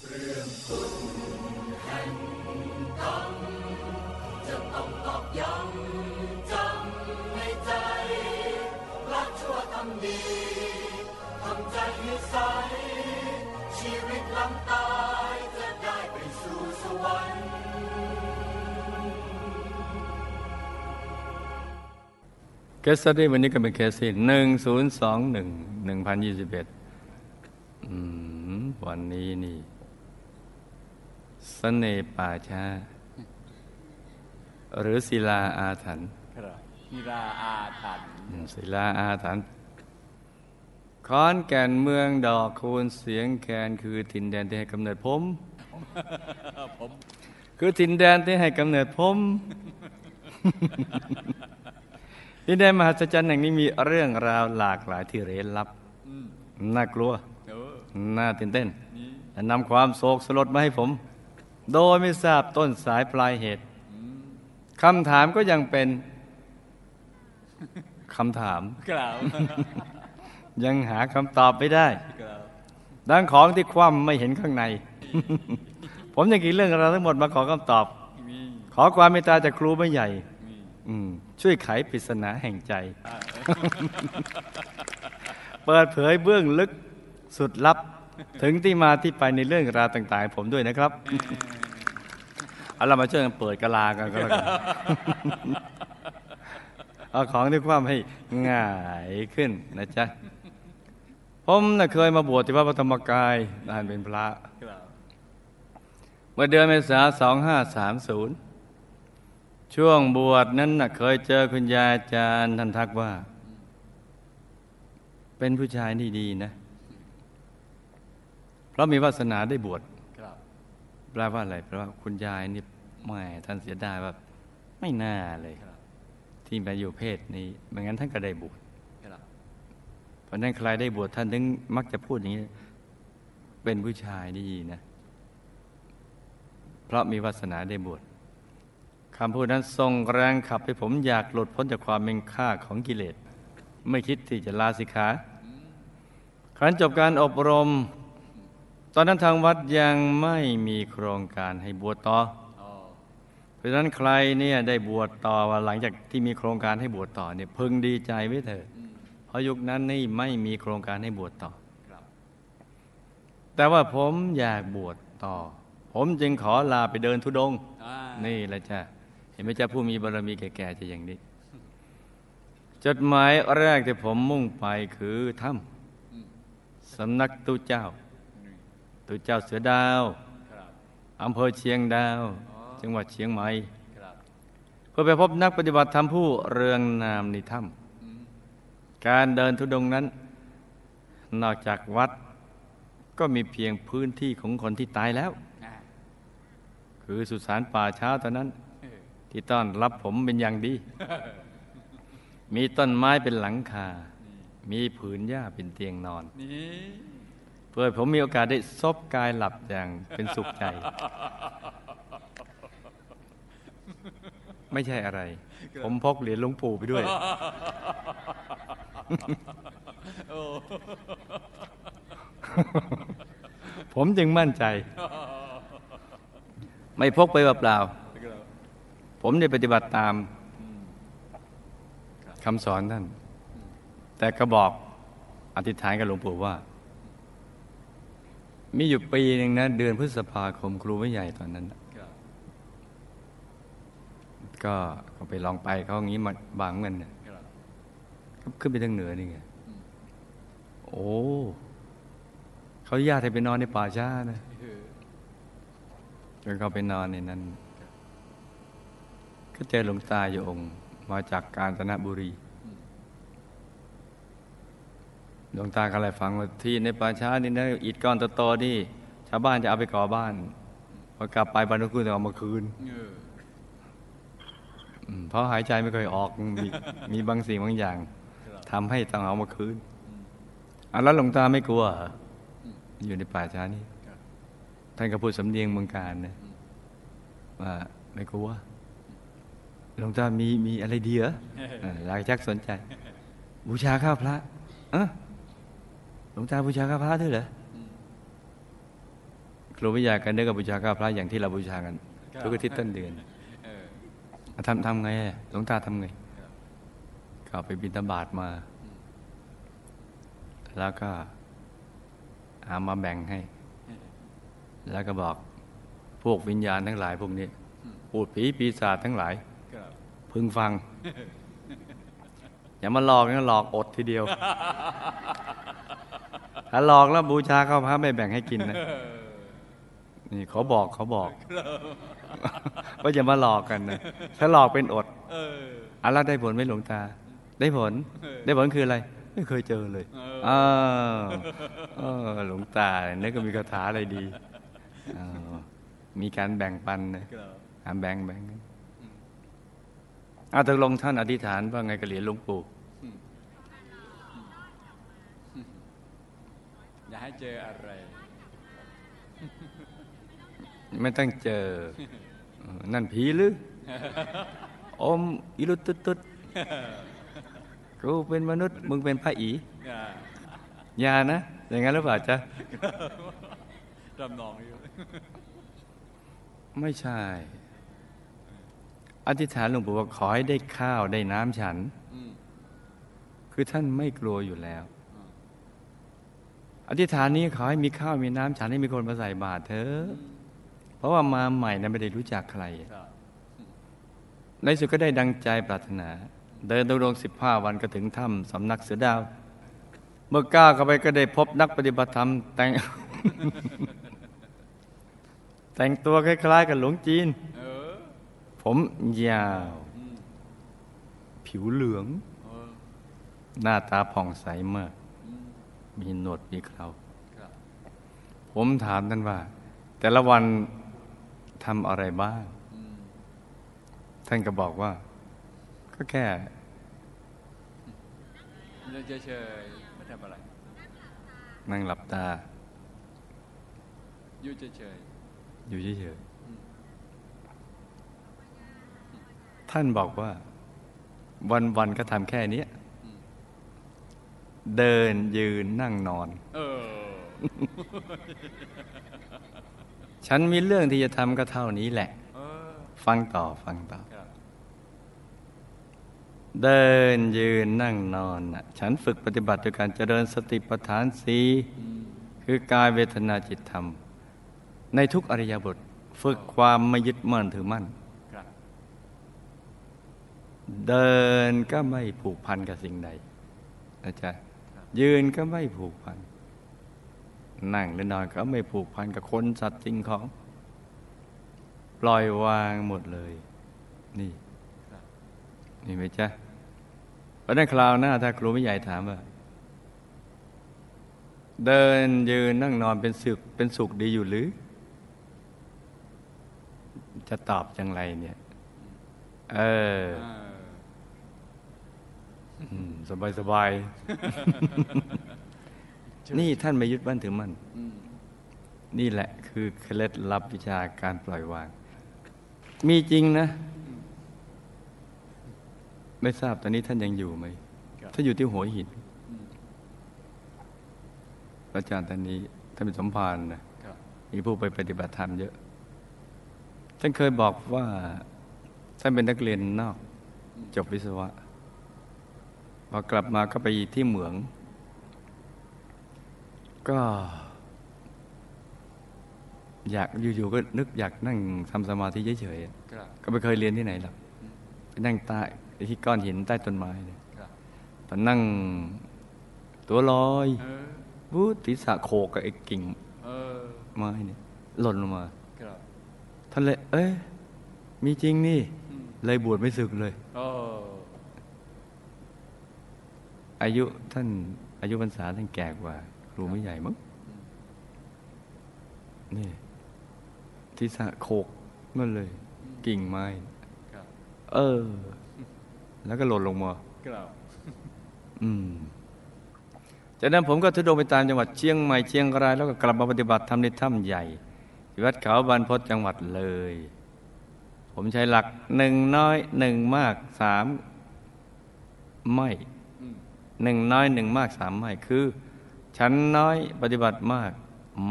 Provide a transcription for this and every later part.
เคสตี้วันนี้ก็เป็นเคสที่หนึ่งศูนย์สองหนึ่งหนึ่งพันยี่สิบเอ็ดวันนี้นี่ สเสน่ป่าชาหรือศิลาอาถรรพ์ศิลาอาถรรพ์ศิลาอาถรรพ์คอนแก่นเมืองดอกคูณเสียงแคนคือถิ่นแดนที่ให้กำเนิดผมคือถิ่นแดนที่ให้กำเนิดผมที่ได้มหัศจรรย์แห่งนี้มีเรื่องราวหลากหลายที่เร้นลับน่ากลัว น่าตื่นเต้น และนำความโศกสลดมาให้ผม โดยไม่ทราบต้นสายปลายเหตุคำถามก็ยังเป็นคำถาม ยังหาคำตอบไม่ได้ดังของที่คว่ำไม่เห็นข้างใน ผมยังกี่เรื่องราวทั้งหมดมาขอคำตอบ ขอความเมตตาจากครูไม่ใหญ่ช่วยไขปริศนาแห่งใจ เปิดเผยเบื้องลึกสุดลับ ถึงที่มาที่ไปในเรื่องราวต่าง ๆ ผมด้วยนะครับ เอาเรามาช่วยกันเปิดกะลากันก็แล้วกันเอาของที่ความให้ง่ายขึ้นนะจ๊ะผมน่ะเคยมาบวชที่พระปฐมกายนานเป็นพระเมื่อเดือนเมษาสองห้าสามศูนย์ช่วงบวชนั้นนะเคยเจอคุณยายอาจารย์ท่านทักว่า เป็นผู้ชายที่ดีนะ เพราะมีวาสนาได้บวช แปลว่าอะไรแปลว่าคุณยายนี่ไม่ท่านเสียดายว่าไม่น่าเลยที่มาอยู่เพศนี้ไม่งั้นท่านก็ได้บวชเพราะนั้นใครได้บวชท่านถึงมักจะพูดอย่างนี้ เป็นผู้ชายดีนะ เพราะมีวาสนาได้บวชคำพูดนั้นทรงแรงขับให้ผมอยากหลุดพ้นจากความเป็นข้าของกิเลส ไม่คิดที่จะลาสิกขาครั้นจบการอบรม ตอนนั้นทางวัดยังไม่มีโครงการให้บวชต่อ เพราะฉะนั้นใครเนี่ยได้บวชต่อว่าหลังจากที่มีโครงการให้บวชต่อเนี่ยพึงดีใจไว้เถอะเพราะยุคนั้นนี่ไม่มีโครงการให้บวชต่อ แต่ว่าผมอยากบวชต่อ ผมจึงขอลาไปเดินทุดง นี่แหละจ้ะห็นไหมเจ้าผู้มีบารมีแก่ๆจะอย่างนี้จดหมายแรกที่ผมมุ่งไปคือถ้ำสำนักตุเจ้า ตุเจ้าเสือดาวอำเภอเชียงดาว จังหวัดเชียงใหม่เพื่อไปพบนักปฏิบัติธรรมผู้เรืองนามในถ้ำการเดินทุดงนั้น นอกจากวัด ก็มีเพียงพื้นที่ของคนที่ตายแล้ว คือสุสานป่าช้าตอนนั้น ที่ต้อนรับผมเป็นอย่างดี มีต้นไม้เป็นหลังคา มีผืนหญ้าเป็นเตียงนอนเพื่อผมมีโอกาสได้ซบกายหลับอย่างเป็นสุขใจ ไม่ใช่อะไร ผมพกเหรียญหลวงปู่ไปด้วย ผมจึงมั่นใจ ไม่พกไปเปล่าผมได้ปฏิบัติตามคำสอนท่าน แต่ก็บอกอธิษฐานกับหลวงปู่ว่า มีอยู่ปีหนึ่งนะ เดือนพฤษภาคมครูไม่ใหญ่ตอนนั้นก็ไปลองไปเขาอย่างนี้มาบางเงินเนี่ยขึ้นไปทางเหนือนี่ไงโอ้เขาญาติให้ไปนอนในป่าช้านะจนเขาไปนอนในนั้น ก็เจอหลวงตาอยู่องค์ มาจากกาญจนบุรี หลวงตาก็เลยฟังว่าที่ในป่าช้านี่นะอิฐก้อนโตๆนี่ชาวบ้านจะเอาไปก่อบ้านพอกลับไปบรรทุกต้องเอามาคืนเพราะหายใจไม่เคยออกมีมีบางสิ่งบางอย่างทำให้ต้องเอามาคืนอันแล้วหลวงตาไม่กลัวอยู่ในป่าช้านี่ท่านก็พูดสำเนียงเมืองการนะว่าไม่กลัวหลวงตามีมีอะไรดีเหรอหลายชักสนใจ บูชาข้าวพระ เออห ลวงตาบูชาข้าวพระด้วยเหรอครูวิทยากันเนื้อกับบูชาข้าวพระอย่างที่เราบูชากันครับทุกอาทิตย์ต้นเดือนเออทำทำไงอะหลวงตาทำไงครับก็ไปบิณฑบาตมา แล้วก็เอามาแบ่งให้ แล้วก็บอกพวกวิญญาณทั้งหลายพวกนี้พูดผีปีศาจทั้งหลายครับพึงฟัง อย่ามาหลอกนะหลอกอดทีเดียว ถ้าหลอกแล้วบูชาข้าวพระไม่แบ่งให้กินนะนี่เขาบอกเขาบอกว่าอย่ามาหลอกกันนะถ้าหลอกเป็นอดเอออะแล้วได้ผลไหมหลวงตา ได้ผลเออได้ผลคืออะไร ไม่เคยเจอเลยเอออ้าวเออหลวงตาเนี่ยก็มีคาถาอะไรดีอ้าวมีการแบ่งปันนะครับอ่าแบ่งแบ่งกันอาตกลงท่านอธิษฐานว่าไงกับเหรียญหลวงปู่ อย่า ให้เจออะไร ไม่ต้องเจอเออนั่นผีหรืออมอิรุตตุดตุดกูเป็นมนุษย์ มึงเป็นพระอีอ่าอย่านะ อย่างนั้นหรือเปล่าจ๊ะรำนองอยู่ ไม่ใช่ อธิษฐานหลวงปู่ว่าขอให้ได้ข้าวได้น้ำฉันอืมคือท่านไม่กลัวอยู่แล้ว อธิษฐานนี้ขอให้มีข้าวมีน้ำฉันให้มีคนมาใส่บาตรเถอะเพราะว่ามาใหม่นะไม่ได้รู้จักใคร ในสุดก็ได้ดังใจปรารถนา เดินตุรงสิบห้าวันก็ถึงถ้ำสำนักเสือดาว เมื่อก้าวเข้าไปก็ได้พบนักปฏิบัติธรรม แต่ง แต่งตัวคล้าย ๆ กับหลวงจีนออผมยาว ผิวเหลืองออหน้าตาผ่องใสมาก มมีหนวดมีเคราครับผมถามท่านว่า แต่ละวันทำอะไรบ้างอืมท่านก็บอกว่า ก็แค่เดินเฉยๆไม่ทำอะไร นั่งหลับตา อยู่เฉยอยู่เฉยอืมๆท่านบอกว่า วันๆก็ทำแค่เนี้ยอืม เดินยืนนั่งนอนๆเออฉันมีเรื่องที่จะทำก็เท่านี้แหละเออฟังต่อฟังต่อครับเดินยืนนั่งนอนน่ะฉันฝึกปฏิบัติโดยการเจริญสติปัฏฐานสีอืมคือกายเวทนาจิตธรรม ในทุกอริยบทฝึกความไม่ยึดมั่นถือมั่นครับเดินก็ไม่ผูกพันกับสิ่งใดนะจ๊ะ ยืนก็ไม่ผูกพัน นั่งหรือนอนก็ไม่ผูกพันกับคนสัตว์สิ่งของ ปล่อยวางหมดเลย นี่ นี่ไหมจ๊ะเพราะนั้นคราวหน้าถ้าครูไม่ใหญ่ถามว่า เดินยืนนั่งนอนเป็นสุขเป็นสุขดีอยู่หรือ จะตอบอย่างไรเนี่ย เออเออ สบายสบายๆนี่ท่านไม่ยึดมั่นถือมั่นอืมนี่แหละคือเคล็ดลับวิชาการปล่อยวาง มีจริงนะ ไม่ทราบตอนนี้ท่านยังอยู่ไหมครับถ้าอยู่ที่หัวหินอืมอาจารย์ท่านนี้ท่านเป็นสมภารนะครับมีผู้ไปปฏิบัติธรรมเยอะ ท่านเคยบอกว่า ท่านเป็นนักเรียนนอก จบวิศวะ พอกลับมาก็ไปที่เหมือง ก็ อยากอยู่ๆก็นึกอยากนั่งทำสมาธิเฉยครับๆก็ไม่เคยเรียนที่ไหนหรอกไปนั่งใต้ที่ก้อนหินใต้ต้นไม้เลยครับตอนนั่งตัวลอยเออวูดศีรษะโขกกับไอ้กิ่งเออไม้เนี่ยหล่นลงมาครับท่านเลย เอ้ยมีจริงนี่อืมเลยบวชไม่สึกเลยโอ้อายุท่านอายุพรรษาท่านแก่กว่า ครูไม่ใหญ่มั้งนี่ทิศะโขกนั่นเลย กิ่งไม้ครับเออ แล้วก็หล่นลงมาครับอืมจากนั้นผมก็ทุดงไปตามจังหวัดเชียงใหม่เชียงรายแล้วก็กลับมาปฏิบัติธรรมในถ้ำใหญ่ที่วัดเขาบรรพตจังหวัดเลย ผมใช้หลักหนึ่งน้อยหนึ่งมากสามไม่อืม หนึ่งน้อยหนึ่งมากสามไม่คือ ฉันน้อยปฏิบัติมาก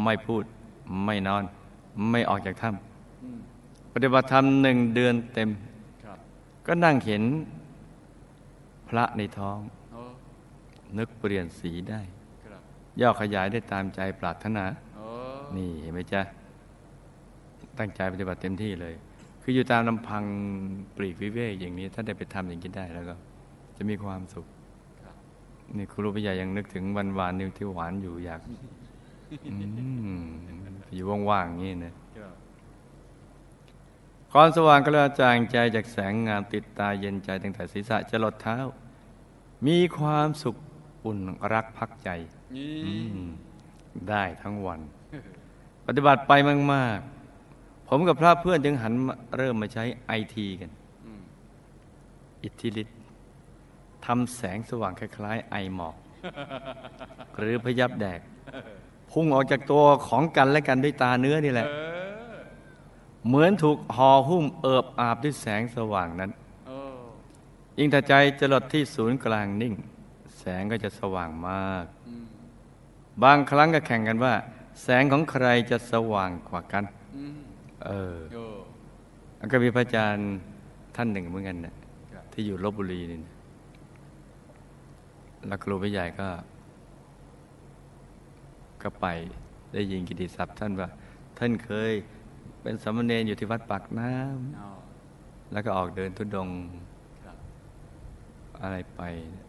ไม่พูด ไม่นอน ไม่ออกจากถ้อืมำปฏิบัติธรรมหนึ่งเดือนเต็มครับก็นั่งเห็นพระในท้องโอ้นึกเปลี่ยนสีได้ครับย่อขยายได้ตามใจปรารถนาโอ้นี่เห็นไหมจ๊ะ ตั้งใจปฏิบัติเต็มที่เลย คืออยู่ตามลำพังปลีกวิเวกอย่างนี้ ถ้าได้ไปทำอย่างนี้ได้แล้วก็ จะมีความสุขครับ นี่ครูปิยายังนึกถึงวันวานนิวที่หวานอยู่อยากอืมอยู่ว่างๆอย่างนี้นะครับความสว่างก็ละจางใจจากแสงงามติดตาเย็นใจตั้งแต่ศีรษะจะหลดเท้า มีความสุขอุ่นรักพักใจนี่อืมได้ทั้งวัน ปฏิบัติไปมากๆ ผมกับพระเพื่อนจึงหันมาเริ่มมาใช้ไอทีกันอืมอิทธิฤทธิ์ ทำแสงสว่างคล้ายๆ ไอหมอก หรือพยับแดก พุ่งออกจากตัวของกันและกันด้วยตาเนื้อนี่แหละ เหมือนถูกห่อหุ้มเอิบอาบด้วยแสงสว่างนั้นยิ่งถ้าใจจะลดที่ศูนย์กลางนิ่ง แสงก็จะสว่างมาก บางครั้งก็แข่งกันว่า แสงของใครจะสว่างกว่ากันเอออ้แล้วก็มีพระอาจารย์ท่านหนึ่งเหมือนกันนะที่อยู่ลบบุรีนี่ แล้วครูพี่ใหญ่ก็ ก็ไปได้ยินกิตติศัพท์ท่านว่า ท่านเคยเป็นสามเณรอยู่ที่วัดปากน้ำเอาแล้วก็ออกเดินทุดงค์ครับอะไรไปเนี่ย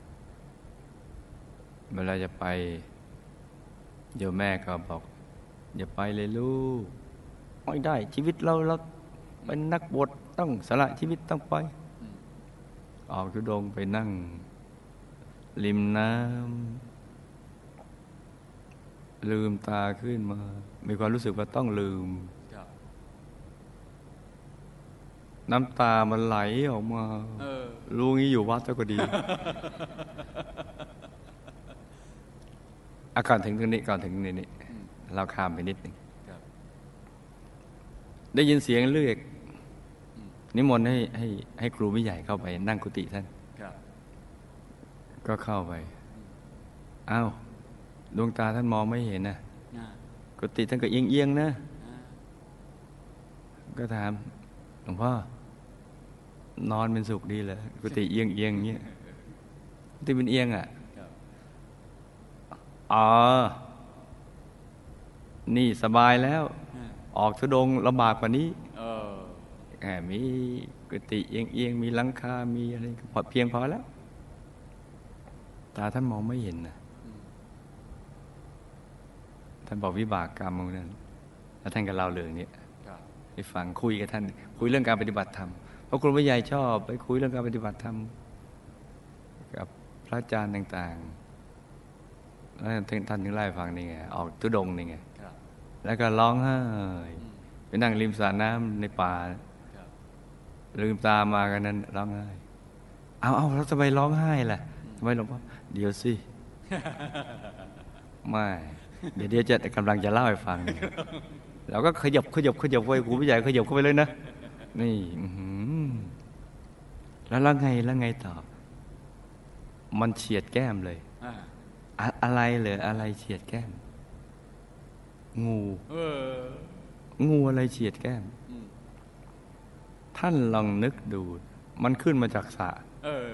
เวลาจะไปโยมแม่ก็บอก อย่าไปเลยลูกไม่ได้ ชีวิตเราเราเป็นนักบวชต้องสละชีวิตต้องไปอืมออกทุดงค์ไปนั่ง ริมน้ำลืมตาขึ้นมา มีความรู้สึกว่าต้องลืม น้ำตามันไหลออกมาออลูกนี้อยู่วัดแล้วก็ดีอะก่อนถึงตรงนี้ก่อนถึงนี้นี่เราข้ามไปนิดหนึ่งได้ยินเสียงเรียกนิมนต์ให้ให้ให้ครูวิใหญ่เข้าไปนั่งกุฏิท่าน ก็เข้าไปอ้าวดวงตาท่านมองไม่เห็นนะอ่ากุฏิท่านก็เอียงเอียงๆนะอ่าก็ถามหลวงพ่อนอนเป็นสุขดีเลยกุฏิเอียงเอียงๆเงี้ยกุฏิเป็นเอียงอะครับอ๋อ นี่สบายแล้วอ่าออกทุดงค์ลำบากกว่านี้เออแหมมีกุฏิเอียงเอียงๆมีหลังคา มีอะไรก็พอเพียงพอแล้ว ตาท่านมองไม่เห็นนะอืมท่านบอกวิบากกรรมของนั้นแล้วท่านก็เล่าเรื่องนี้ครับให้ฟังคุยกับท่าน คุยเรื่องการปฏิบัติธรรมเพราะครูวิใหญ่ชอบ ไปคุยเรื่องการปฏิบัติธรรมกับพระอาจารย์ต่าง ๆ แล้วท่านท่านถึงไล่าให้ฟังนี่ไงออกทุดงค์นี่ไงครับแล้วก็ร้องไห้อืมไปนั่งริมสระน้ำในป่าครับลืมตามากันนั้นร้องไห้เอาเอาแล้วทำไมร้องไห้ล่ะทำ ไมหลวงพ่อเดี๋ยวสิไม่เดี๋ยวเดี๋ยวจะกำลังจะเล่าให้ฟังเนี่ยเราก็ขยับขยับขยับไว้ครูผู้ใหญ่ขยับเข้าไปเลยนะนี่อื้อหือแล้วแล้วไงแล้วไงต่อ มันเฉียดแก้มเลยอ่าอะอะไรเลยอะไรเฉียดแก้ม งูเอองูอะไรเฉียดแก้มอืมท่านลองนึกดู มันขึ้นมาจากสระเออ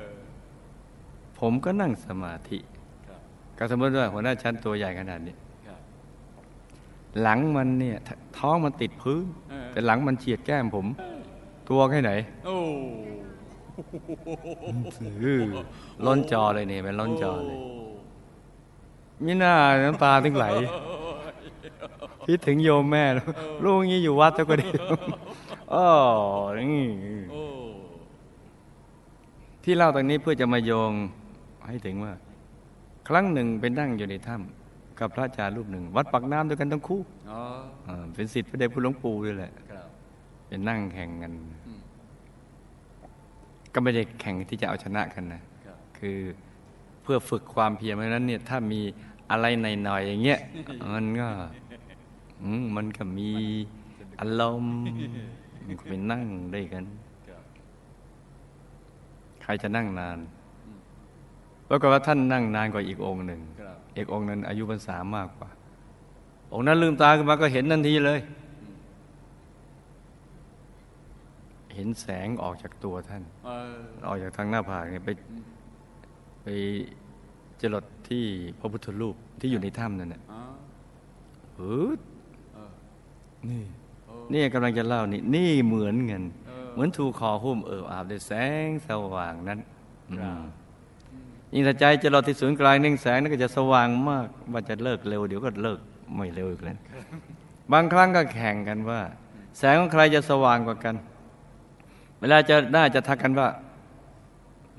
ผมก็นั่งสมาธิครับก็สมมติว่าหัวหน้าชั้นตัวใหญ่ขนาดนี้ครับหลังมันเนี่ยทท้องมันติดพื้นเออแต่หลังมันเฉียดแก้มผม ตัวแค่ไหนโอ้อื้อล้นจอเลยเนี่ยเป็นล้นจอเลยมิน่าน้ำตาถึงไหลคิดถึงโยมแม่แล้วลูกงี้อยู่วัดเจ้าก็ดีอ๋อนี่โอ้ที่เล่าตรงนี้เพื่อจะมาโยง ให้ถึงว่า ครั้งหนึ่งไปนั่งอยู่ในถ้ำกับพระอาจารย์รูปหนึ่ง วัดปักน้ำด้วยกันทั้งคู่อ๋ออ่าเป็นศิษย์พระเดชพระหลวงปู่ด้วยแหละครับเป็นนั่งแข่งกันอืมก็ไม่ได้แข่งที่จะเอาชนะกันนะครับคือเพื่อฝึกความเพียรเพราะฉะนั้นเนี่ยถ้ามีอะไรหน่อยๆอย่างเงี้ยมันก็อืมมันก็มีอารมณ์มันก็ไปนั่งด้วยกันครับใครจะนั่งนานอืมป รากฏว่าท่านนั่งนานกว่าอีกองค์หนึ่งครับอีกองค์นั้นอายุพรรษามากกว่า องค์นั้นลืมตาขึ้นมาก็เห็นทันทีเลย เห็นแสงออกจากตัวท่านเออออกจากทางหน้าผากเนี่ยไปไปจรดที่พระพุทธรูปที่อยู่ในถ้ำนั่นน่ะอ๋อฮึดเออนี่โอ้นี่กำลังจะเล่านี่ นี่เหมือนเงินเออเหมือนถูกคอหุ้มเอิบอาบด้วยแสงสว่างนั้นครับอืม ยิ่งถ้าใจจะรอที่ศูนย์กลางนิ่งแสงนั้นก็จะสว่างมากว่าจะเลิกเร็วเดี๋ยวก็เลิกไม่เร็วอีกแล้วบางครั้งก็แข่งกันว่า แสงของใครจะสว่างกว่ากัน เวลาจะน่าจะทักกันว่า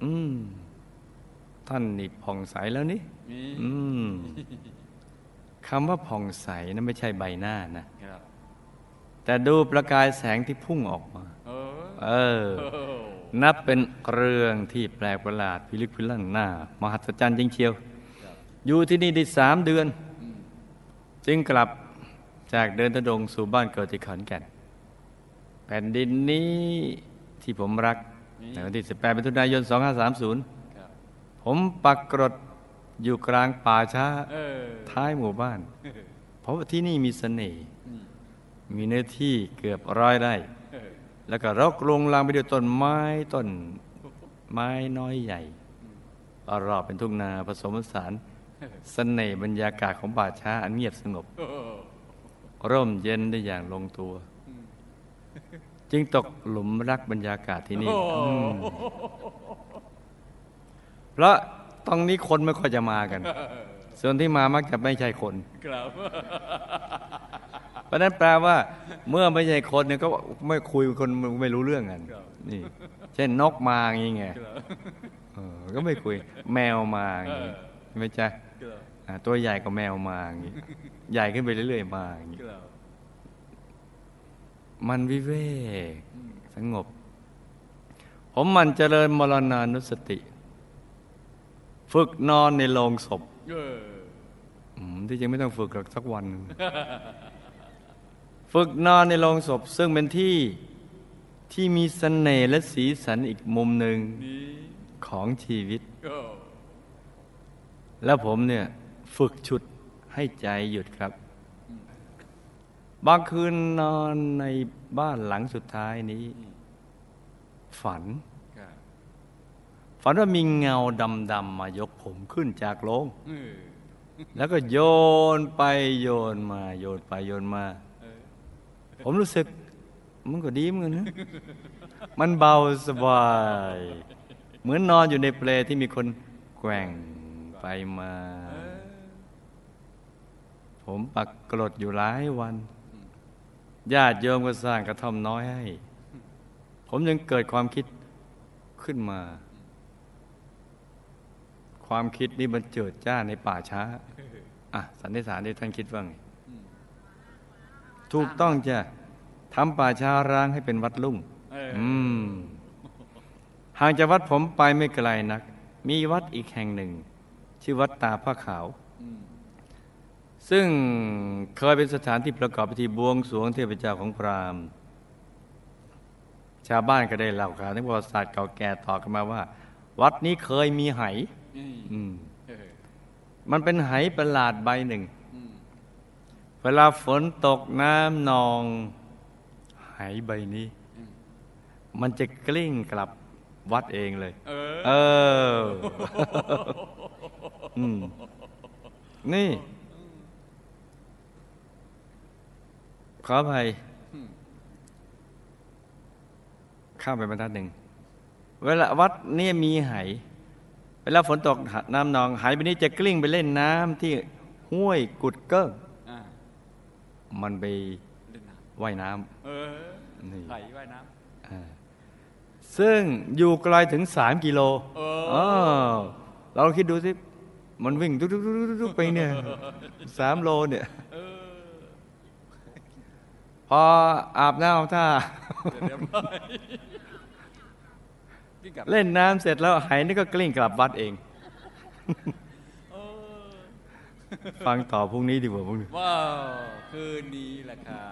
อืม ท่านนี่ผ่องใสแล้วนี่มีอืมคำว่าผ่องใสนั้นไม่ใช่ใบหน้านะครับแต่ดูประกายแสงที่พุ่งออกมา เออเออโอ้ นับเป็นเรื่องที่แปลกประหลาดพิลึกพิลั่นหน้า มหัศจรรย์จริงเชียว อยู่ที่นี่ได้สามเดือน จึงกลับจากเดินทะดงสู่บ้านเกิดที่ขอนแก่น แผ่นดินนี้ที่ผมรัก ในวันที่ 18มิถุนายน 2530 ผมปักกรดอยู่กลางป่าช้าท้ายหมู่บ้าน เพราะว่าที่นี่มีเสน่ห์มีเนื้อที่เกือบร้อยไร่ แล้วก็รกรุงรังไปด้วยต้นไม้ต้นไม้น้อยใหญ่รอบๆเป็นทุ่งนาผสมผสานเสน่ห์บรรยากาศของป่าช้าอันเงียบสงบโอ้ร่มเย็นได้อย่างลงตัว จึงตกหลุมรักบรรยากาศที่นี่โอ้อืมเพราะตรงนี้คนไม่ค่อยจะมากัน ส่วนที่มามักจะไม่ใช่คนครับ เพราะฉะนั้นแปลว่าเมื่อไม่ใช่คนเนี่ยก็ไม่คุยกับคนไม่รู้เรื่องกันครับนี่ เช่นนกมาอย่างงี้ไงครับเออก็ไม่คุย แมวมาอย่างงี้เออใช่ไหมจ๊ะครับอ่าตัวใหญ่กว่าแมวมาอย่างงี้ใหญ่ขึ้นไปเรื่อยๆมาอย่างงี้ครับมันวิเวกอืมสงบ ผมมันเจริญมรณานุสติ ฝึกนอนในโรงศพเอออืมที่จริงไม่ต้องฝึกหรอกสักวันหนึ่ง ฝึกนอนในโรงศพซึ่งเป็นที่ที่มีเสน่ห์และสีสันอีกมุมหนึ่งของชีวิต แล้วผมเนี่ยฝึกฉุดให้ใจหยุดครับ บางคืนนอนในบ้านหลังสุดท้ายนี้ ฝัน ฝันว่ามีเงาดำๆมายกผมขึ้นจากโลงแล้วก็โยนไปโยนมา โยนไปโยนมา ผมรู้สึกมันก็ดีเหมือนกันนะมันเบาสบาย เหมือนนอนอยู่ในเปลที่มีคนแกว่งไปมา ผมปักกรดอยู่หลายวันญาติโยมก็สร้างกระท่อมน้อยให้ ผมยังเกิดความคิดขึ้นมา ความคิดนี้มันเจิดจ้าในป่าช้า อะ สันนิษฐานที่ท่านคิดว่าไง ถูกต้องจ้ะทำป่าช้าร้างให้เป็นวัดลุ่งเอออืมห่างจากวัดผมไปไม่ไกลนัก มีวัดอีกแห่งหนึ่ง ชื่อวัดตาผ้าขาวอืมซึ่งเคยเป็นสถานที่ประกอบพิธีบวงสรวงเทพเจ้าของพราหมณ์ ชาวบ้านก็ได้เล่าข่าวถึงประวัติศาสตร์เก่าแก่ต่อกันมาว่า วัดนี้เคยมีไหนี่อืมเออมันเป็นไหประหลาดใบหนึ่งอืม เวลาฝนตกน้ำนองไหใบนี้อืมมันจะกลิ้งกลับวัดเองเลย เออเอออืมนี่ ขออภัยมข้ามไปบรรทัดหนึ่ง เวลาวัดเนี่ยมีไห เวลาฝนตกน้ำนองไหไปนี้จะกลิ้งไปเล่นน้ำที่ห้วยกุดเกิ้งอ่า มันไปเล่นน้ว่ายน้ำเออนี่ไหลว่ายน้ำอ่าซึ่งอยู่ไกลถึงสามกิโลำเออออเราคิดดูสิ มันวิ่งทุกๆๆๆไปเนี่ยสามโลเนี่ยเออพออาบน้ำอาบท่าเรียบร้อยพี่กลับเล่นน้ำเสร็จแล้วไหนี่ก็กลิ้งกลับวัดเองเออ ฟังต่อพรุ่งนี้ดีกว่าพรุ่งนี้ว้าว คืนนี้แหละครับ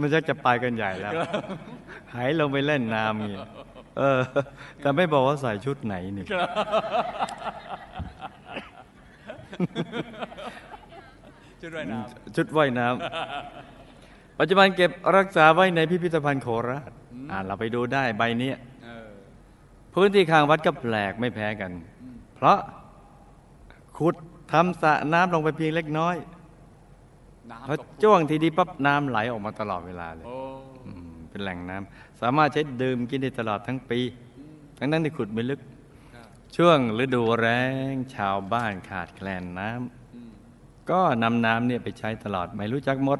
มันจะจะไปกันใหญ่แล้ว หายลงไปเล่นน้ำเงี้ยเออ แต่ไม่บอกว่าใส่ชุดไหนนี่ชุดว่ายน้ชุดว่ายน้ำปัจจุบันเก็บรักษาไว้ในพิพิธภัณฑ์โคราชอ่าเราไปดูได้ใบเนี้ยำเออพื้นที่ข้างวัดก็แปลกไม่แพ้กัน เพราะ ขุดทำสระน้ำลงไปเพียงเล็กน้อยพอน้ำตกจ้วงทีดีปั๊บน้ำไหลออกมาตลอดเวลาเลยโอ้อืมเป็นแหล่งน้ำสามารถใช้ดื่มกินได้ตลอดทั้งปี ทั้งนั้นที่ขุดไม่ลึกครับช่วงฤดูแล้งชาวบ้านขาดแคลนน้ำอืมก็นำน้ำเนี่ยไปใช้ตลอดไม่รู้จักหมด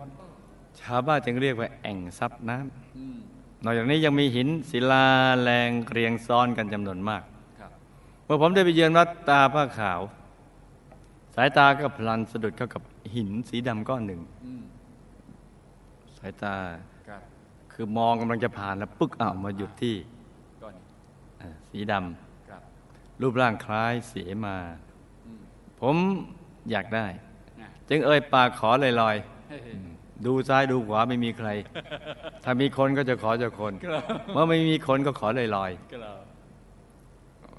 ชาวบ้านจึงเรียกว่าแอ่งซับน้ำอืมนอกจากนี้ยังมีหินศิลาแรงเรียงซ้อนกันจำนวนมากครับเมื่อผมได้ไปเยือนวัดตาผ้าขาว สายตาก็พลันสะดุดเข้ากับหินสีดำก้อนหนึ่งอืมสายตาครับคือมองกำลังจะผ่านแล้วปึ๊กอ้าวมาหยุดที่ก่อนนี้อ่าสีดครับำรูปร่างคล้ายเสมาอืมผมอยากได้นะจึงเอ่ยปากขอลอยเฮ้ยๆ ดูซ้ายดูขวาไม่มีใคร ถ้ามีคนก็จะขอจากคนครับเมื่อไม่มีคนก็ขอลอยก็เรา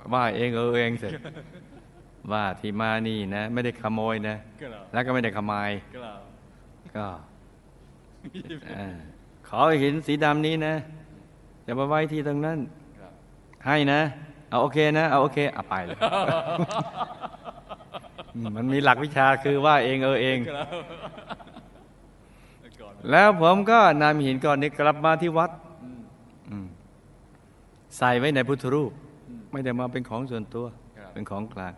ๆว่าเองเออเองเสร็จ ว่าที่มานี่นะ ไม่ได้ขโมยนะก็เราแล้วก็ไม่ได้ขมายก็เราก็เออขอหินสีดำนี้นะจะมาไว้ที่ตรงนั้นครับให้นะ เอาโอเคนะ เอาโอเคเอาไปเลยมันมีหลักวิชาคือว่าเองเออเองก็เราก่อนแล้วผมก็นำหินก้อนนี้กลับมาที่วัดอืมอืมใส่ไว้ในพุทธรูปอืมไม่ได้มาเป็นของส่วนตัวครับเป็นของกลาง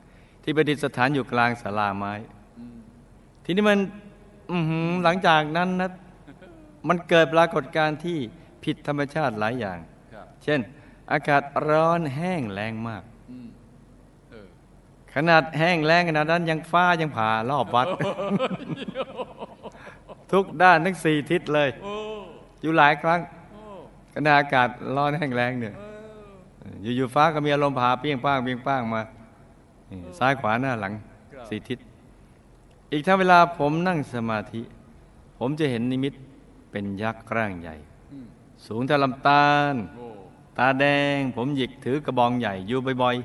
ที่ประดิษฐานอยู่กลางศาลาไม้ ทีนี้มันหลังจากนั้นนะมันเกิดปรากฏการณ์ที่ผิดธรรมชาติหลายอย่าง เช่น อากาศร้อนแห้งแรงมาก ขนาดแห้งแรงขนาดนั้นยังฟ้ายังผ่ารอบวัด ทุกด้านทั้งสี่ทิศเลย อยู่หลายครั้งขณะอากาศร้อนแห้งแรงเนี่ย อยู่ๆฟ้าก็มีอารมณ์ผ่าเปี้ยงป้างเปี้ยงป้างมา ซ้ายขวาหน้าหลังสี่ทิศ อีกทั้งเวลาผมนั่งสมาธิ ผมจะเห็นนิมิตเป็นยักษ์ร่างใหญ่ สูงเท่าลำตาล ตาแดงผมหยิกถือกระบองใหญ่อยู่บ่อย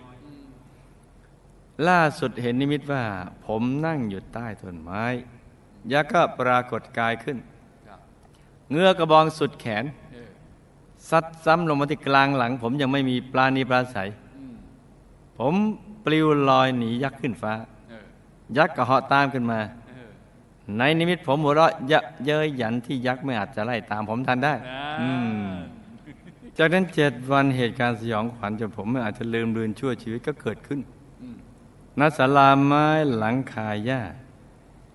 ๆ ล่าสุดเห็นนิมิตว่า ผมนั่งอยู่ใต้ต้นไม้ ยักษ์ก็ปรากฏกายขึ้น เงื้อกระบองสุดแขนซัดซ้ำลงมาที่กลางหลัง ผมยังไม่มีปลาณีปลาใสผม ปลิวลอยหนียักษ์ขึ้นฟ้าเออยักษ์ก็เหาะตามขึ้นมาเออในนิมิตผมหัวเราะเยอะเย้ยหยันที่ยักษ์ไม่อาจจะไล่ตามผมทันได้อ่าอืมจากนั้นเจ็ดวันเหตุการณ์สยองขวัญจนผมไม่อาจจะลืมเลือนชั่วชีวิตก็เกิดขึ้นอืมณศาลาไม้หลังคาหญ้า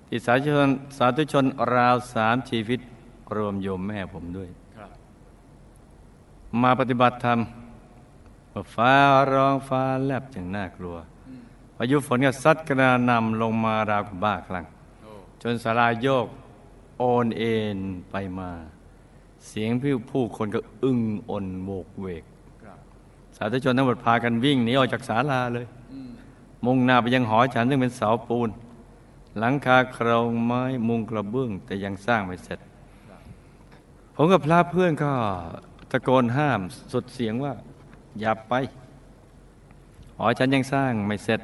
ที่สาธุชนสาธุชนราวสามชีวิตรวมโยมแม่ผมด้วยครับมาปฏิบัติธรรม ฟ้าร้องฟ้าแลบอย่างน่ากลัวอืมพายุฝนก็ซัดกระหนำลงมาราวกับบ้าคลั่งโอ้จนสาราโยกโอนเอ็นไปมา เสียงผู้ผู้คนก็อึ้งอนโวกเวกครับสาธุชนทั้งหมดพากันวิ่งหนีออกจากศาลาเลยอืมมุ่งหน้าไปยังหอฉันซึ่งเป็นเสาปูน หลังคาโครงไม้มุงกระเบื้องแต่ยังสร้างไม่เสร็จครับผมกับพระเพื่อนก็ตะโกนห้ามสุดเสียงว่า อย่าไปหอฉันยังสร้างไม่เสร็จ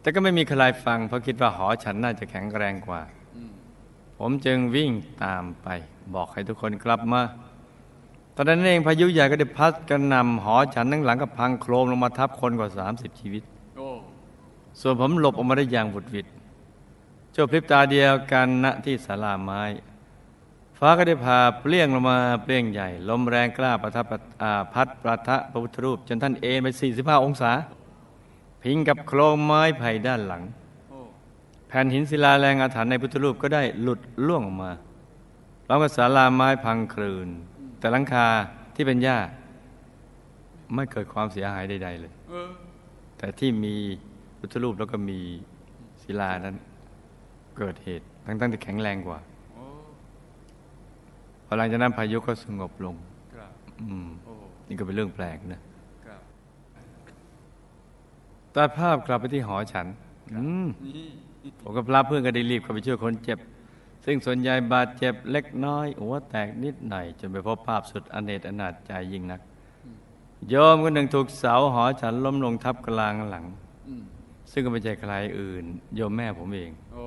แต่ก็ไม่มีใครฟัง เพราะคิดว่าหอฉันน่าจะแข็งแรงกว่าอืมผมจึงวิ่งตามไป บอกให้ทุกคนกลับมาตอนนั้นเองพายุใหญ่ก็ได้พัดกระหนำหอฉันทั้งหลังก็พังโครมลงมาทับคนกว่า 30 ชีวิตโอ้ส่วนผมหลบออกมาได้อย่างบุดหวิดชั่วพริบตาเดียวกันณที่ศาลาไม้ ฟ้าก็ได้พาเปลี่ยงลงมาเปลี่ยงใหญ่ลมแรงกล้าประทับพัดประทะพระพุทธรูป จนท่านเอนไป 45 องศา พิงกับโครงไม้ไผ่ด้านหลัง แผ่นหินศิลาแรงอาถรรพ์ในพุทธรูปก็ได้หลุดล่วงออกมาพร้อมกับศาลาไม้พังคลืน แต่หลังคาที่เป็นหญ้า ไม่เกิดความเสียหายใดๆเลยแต่ที่มีพุทธรูปแล้วก็มีศิลานั้นเกิดเหตุทั้งๆที่แข็งแรงกว่า พอหลังจากนั้นพายุก็สงบลงครับอืมโอ้นี่ก็เป็นเรื่องแปลกนะครับตัดภาพกลับไปที่หอฉันอืมนี่ผมกับพระเพื่อนก็ได้รีบเข้าไปช่วยคนเจ็บ ซึ่งส่วนใหญ่บาดเจ็บเล็กน้อยหัวแตกนิดหน่อย จนไปพบภาพสุดอเนจอนาจใจยิ่งนัก โยมคนหนึ่งถูกเสาหอฉันล้มลงทับกลางหลังอืมซึ่งก็ไม่ใช่ใครอื่น โยมแม่ผมเองโอ้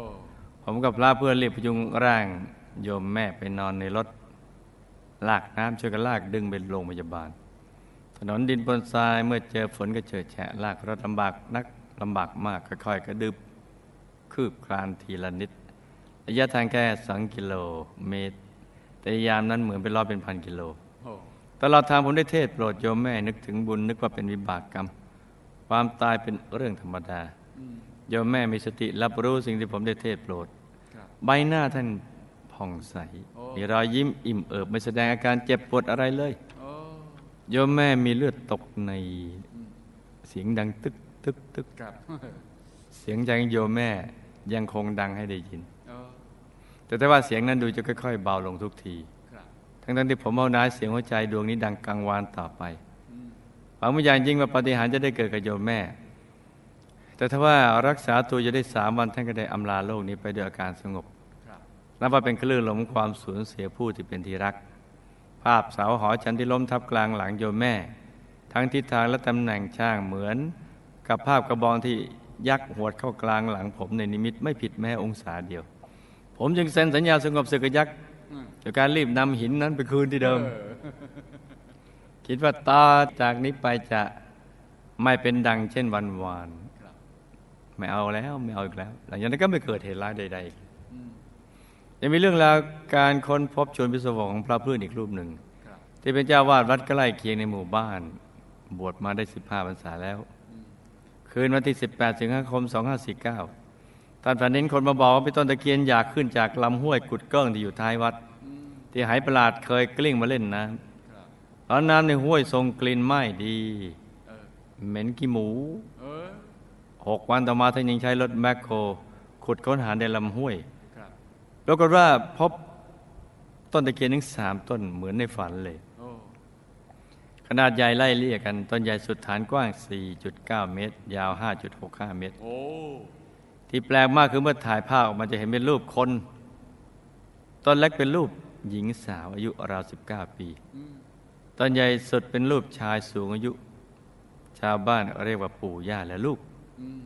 พอผมกับพระเพื่อนรีบพยุงร่าง โยมแม่ไปนอนในรถ ลากน้ำช่วยกันลากดึงไปโรงพยาบาล ถนนดินบนทรายเมื่อเจอฝนก็เจอแฉะลากรถลำบากนักลำบากมากค่อยๆกระดึบคืบคลานทีละนิดระยะทางแค่สองกิโลเมตร แต่ยามนั้นเหมือนเป็นรอบเป็นพันกิโลโอ้ตลอดทางผมได้เทศโปรดโยมแม่นึกถึงบุญนึกว่าเป็นวิบากกรรม ความตายเป็นเรื่องธรรมดาอืมโยมแม่มีสติรับรู้สิ่งที่ผมได้เทศโปรดครับใบหน้าท่าน ผ่องใสโอ้มีรอยยิ้มอิ่มเอิบไม่แสดงอาการเจ็บปวดอะไรเลยโอ้โยมแม่มีเลือดตกในอืมเสียงดังตึกตึกตึกครับเสียงจากโยมแม่ยังคงดังให้ได้ยินโอ้แต่แต่ว่าเสียงนั้นดูจะค่อยๆเบาลงทุกทีครับทั้งๆที่ผมเอานาเสียงหัวใจดวงนี้ดังกังวานต่อไปอืมหวังว่าอย่างยิ่งว่าปาฏิหารย์จะได้เกิดกับโยมแม่ แต่ถ้าว่ารักษาตัวจะได้สามวันท่านก็ได้อำลาโลกนี้ไปด้วยอาการสงบครับ นับว่าเป็นคลื่นลมความสูญเสียผู้ที่เป็นที่รัก ภาพเสาหอฉันที่ล้มทับกลางหลังโยมแม่ ทั้งทิศทางและตำแหน่งช่างเหมือน กับภาพกระบองที่ยักหวดเข้ากลางหลังผมในนิมิตไม่ผิดแม้องศาเดียว ผมจึงเซ็นสัญญาสงบศึกกับยักษ์อืมโดยการรีบนำหินนั้นไปคืนที่เดิมออคิดว่าต่อจากนี้ไปจะไม่เป็นดังเช่นวันวานไม่เอาแล้วไม่เอาอีกแล้ว หลังจากนั้นก็ไม่เกิดเหตุร้ายใด ๆ ยังมีเรื่องราวการค้นพบชวนพิศวงของพระพื้นอีกรูปหนึ่งครับที่เป็นเจ้าวาดวัดใกล้เคียงในหมู่บ้าน บวชมาได้ 15พรรษาแล้วอืมคืนวันที่ 18สิงหาคม 2549ท่านแผ่นดินคนมาบอกว่าเป็นต้นตะเคียนอยากขึ้นจากลำห้วยกุดเกิ้งที่อยู่ท้ายวัดอืมที่ไหประหลาดเคยกลิ้งมาเล่นน้ครับำตอนน้ำในห้วยทรงกลิ่นไหม้ดีเออเหม็นขี้หมูเออหกวันต่อมาท่านยังใช้รถแมคโครขุดค้นหาในลำห้วยครับ ปรากฏว่าพบต้นตะเคียนทั้งสามต้นเหมือนในฝันเลยโอ้ขนาดใหญ่ไล่เลี่ยกัน ต้นใหญ่สุดฐานกว้าง 4.9 เมตร ยาว 5.65 เมตรโอ้ที่แปลกมากคือเมื่อถ่ายภาพออกมาจะเห็นเป็นรูปคน ต้นเล็กเป็นรูปหญิงสาวอายุราว19 ปีอืมต้นใหญ่สุดเป็นรูปชายสูงอายุ ชาวบ้านเรียกว่าปู่ย่าและลูกอืม